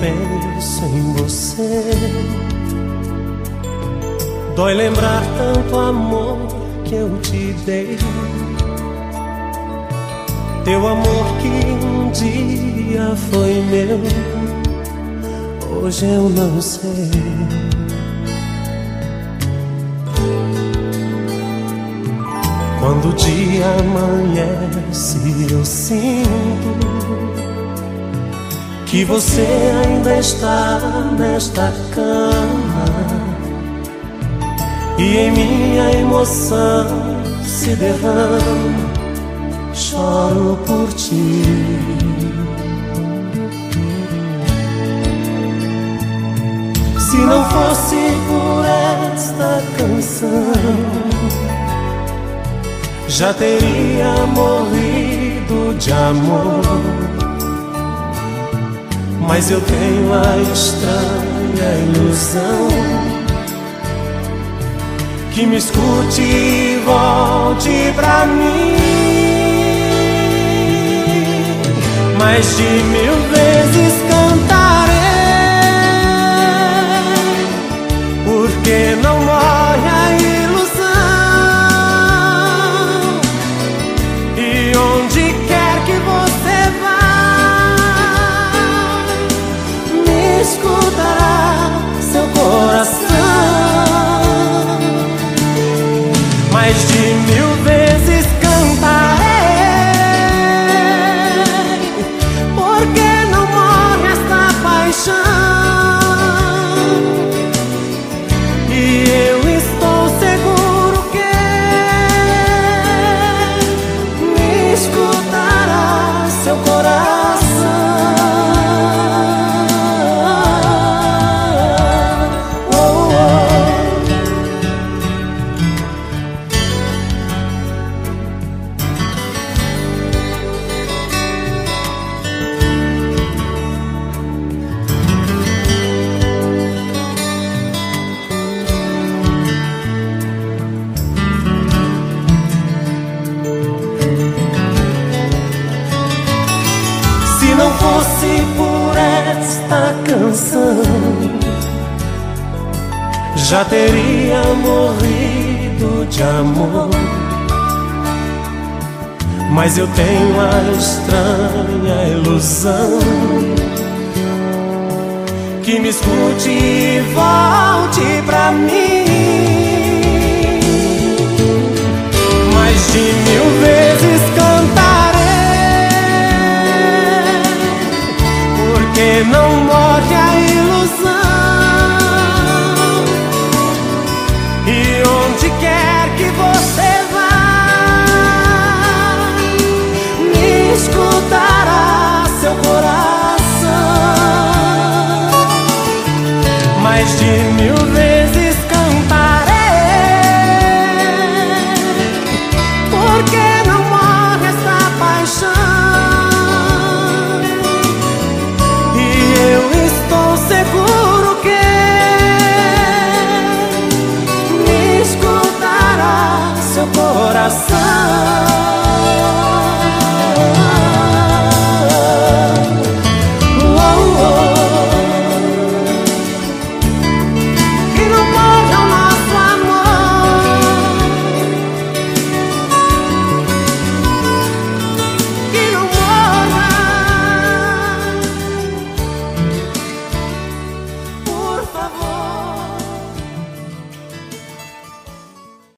penso em você. Dói lembrar tanto amor que eu te dei. Teu amor que um dia foi meu, hoje eu não sei. Quando o dia amanhece, eu sinto que você ainda está nesta cama e em minha emoção se derrama. Choro por ti. Se não fosse por esta canção, já teria morrido de amor mas eu tenho a estranha ilusão que me escute e volte pra mim. Mais de mil vezes já teria morrido de amor. Mas eu tenho a estranha ilusão que me escute e volte pra mim. Mais de mil vezes cantar. que não